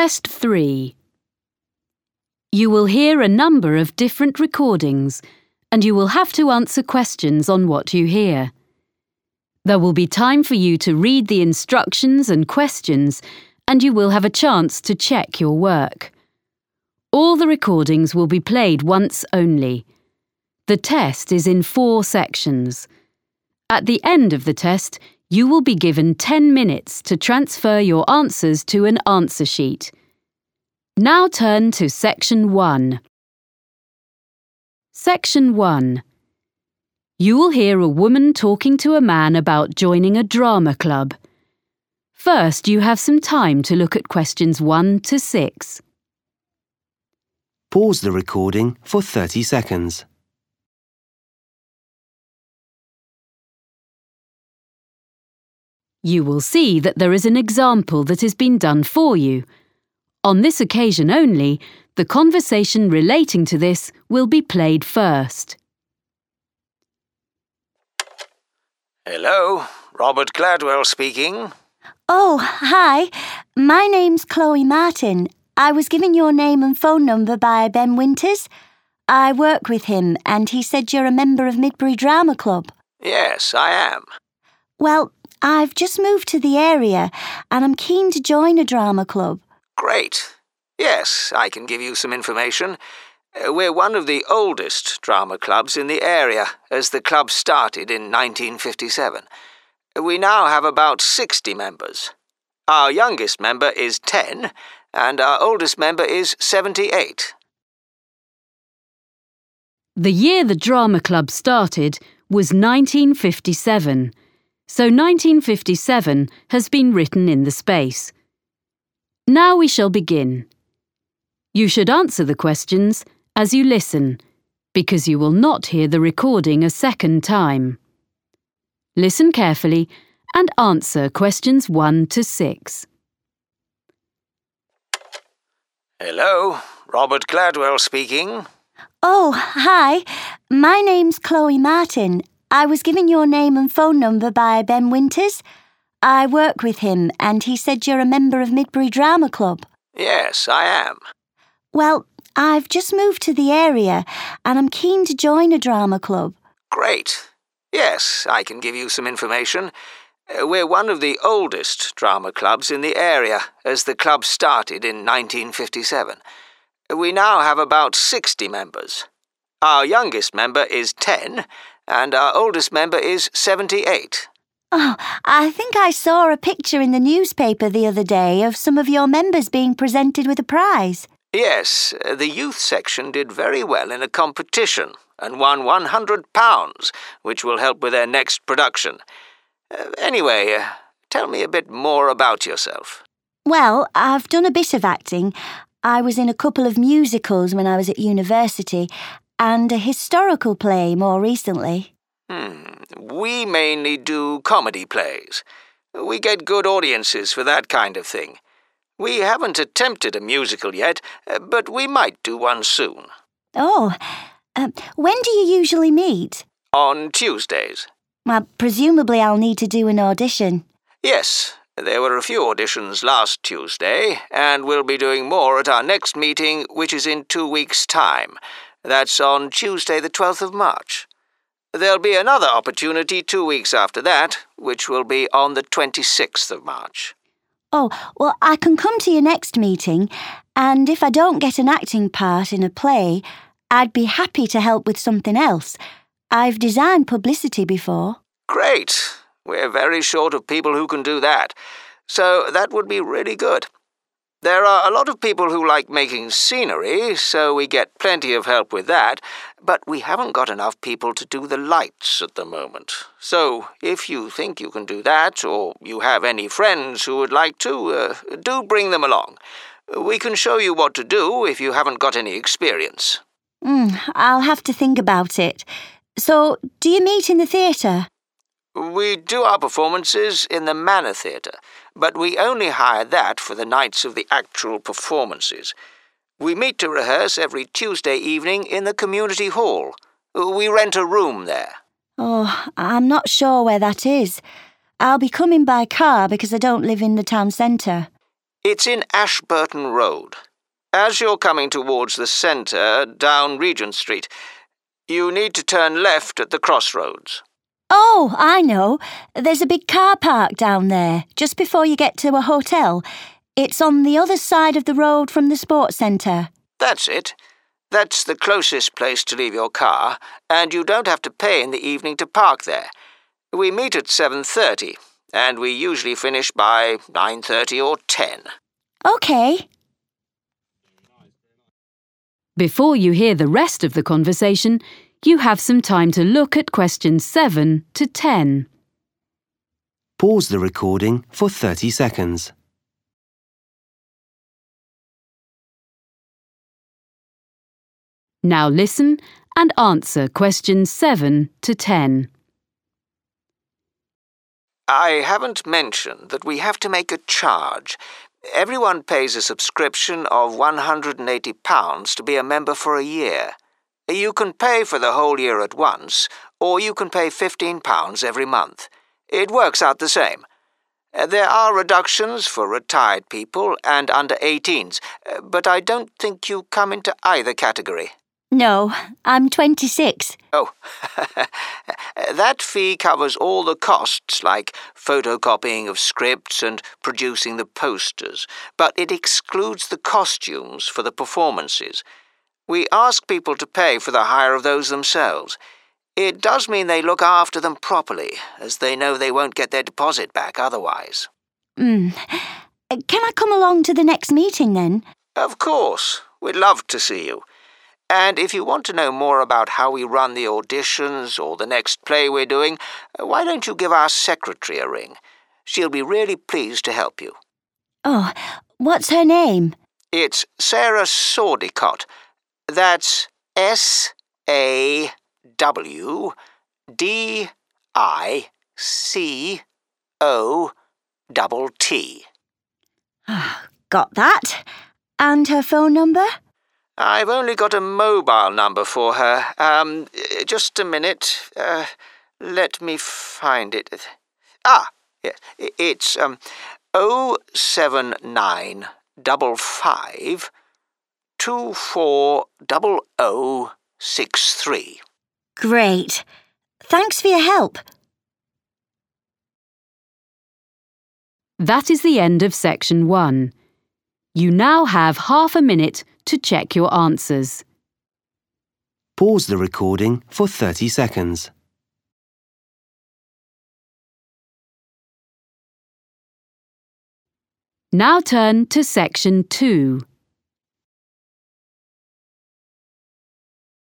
Test 3 You will hear a number of different recordings and you will have to answer questions on what you hear. There will be time for you to read the instructions and questions and you will have a chance to check your work. All the recordings will be played once only. The test is in four sections. At the end of the test, you will be given 10 minutes to transfer your answers to an answer sheet. Now turn to Section 1. Section 1. You will hear a woman talking to a man about joining a drama club. First, you have some time to look at questions 1 to 6. Pause the recording for 30 seconds. You will see that there is an example that has been done for you. On this occasion only, the conversation relating to this will be played first. Hello, Robert Gladwell speaking. Oh, hi. My name's Chloe Martin. I was given your name and phone number by Ben Winters. I work with him, and he said you're a member of Midbury Drama Club. Yes, I am. Well, I've just moved to the area, and I'm keen to join a drama club. Great. Yes, I can give you some information. Uh, We're one of the oldest drama clubs in the area, as the club started in 1957. We now have about 60 members. Our youngest member is 10, and our oldest member is 78. The year the drama club started was 1957, so 1957 has been written in the space. Now we shall begin. You should answer the questions as you listen, because you will not hear the recording a second time. Listen carefully and answer questions 1 to 6. Hello, Robert Gladwell speaking. Oh, hi. My name's Chloe Martin. I was given your name and phone number by Ben Winters. I work with him, and he said you're a member of Midbury Drama Club. Yes, I am. Well, I've just moved to the area, and I'm keen to join a drama club. Great. Yes, I can give you some information. Uh, We're one of the oldest drama clubs in the area, as the club started in 1957. We now have about 60 members. Our youngest member is 10, and our oldest member is 78. Oh, I think I saw a picture in the newspaper the other day of some of your members being presented with a prize. Yes, uh, the youth section did very well in a competition and won £100, which will help with their next production. Uh, anyway, uh, tell me a bit more about yourself. Well, I've done a bit of acting. I was in a couple of musicals when I was at university, and a historical play more recently. Hmm. We mainly do comedy plays. We get good audiences for that kind of thing. We haven't attempted a musical yet, but we might do one soon. Oh, uh, when do you usually meet? On Tuesdays. Well, presumably I'll need to do an audition. Yes, there were a few auditions last Tuesday, and we'll be doing more at our next meeting, which is in two weeks' time. That's on Tuesday, the 12th of March. There'll be another opportunity two weeks after that, which will be on the 26th of March. Oh, well, I can come to your next meeting, and if I don't get an acting part in a play, I'd be happy to help with something else. I've designed publicity before. Great. We're very short of people who can do that. So that would be really good. There are a lot of people who like making scenery, so we get plenty of help with that, but we haven't got enough people to do the lights at the moment. So if you think you can do that, or you have any friends who would like to, uh, do bring them along. We can show you what to do if you haven't got any experience. Mm, I'll have to think about it. So, do you meet in the theatre? We do our performances in the Manor Theatre, but we only hire that for the nights of the actual performances. We meet to rehearse every Tuesday evening in the community hall. We rent a room there. Oh, I'm not sure where that is. I'll be coming by car because I don't live in the town centre. It's in Ashburton Road. As you're coming towards the centre, down Regent Street, you need to turn left at the crossroads. Oh, I know. There's a big car park down there, just before you get to a hotel. It's on the other side of the road from the sports centre. That's it. That's the closest place to leave your car, and you don't have to pay in the evening to park there. We meet at 7:30, and we usually finish by 9:30 or 10. OK. Before you hear the rest of the conversation, you have some time to look at questions 7 to 10. Pause the recording for 30 seconds. Now listen and answer questions 7 to 10. I haven't mentioned that we have to make a charge. Everyone pays a subscription of £180 to be a member for a year. You can pay for the whole year at once, or you can pay £15 every month. It works out the same. There are reductions for retired people and under 18s, but I don't think you come into either category. No, I'm 26. Oh, that fee covers all the costs like photocopying of scripts and producing the posters, but it excludes the costumes for the performances. We ask people to pay for the hire of those themselves. It does mean they look after them properly, as they know they won't get their deposit back otherwise. Mm. Can I come along to the next meeting then? Of course. We'd love to see you. And if you want to know more about how we run the auditions or the next play we're doing, uh, why don't you give our secretary a ring? She'll be really pleased to help you. Oh, what's her name? It's Sarah Sawdicott. That's S A W D I C O double T. Ah, got that. And her phone number? I've only got a mobile number for her. Um, just a minute. Uh, let me find it. Ah, yes, it's um, oh seven nine double five two four double O six three. Great. Thanks for your help. That is the end of section 1. You now have half a minute to check your answers. Pause the recording for 30 seconds. Now turn to section 2.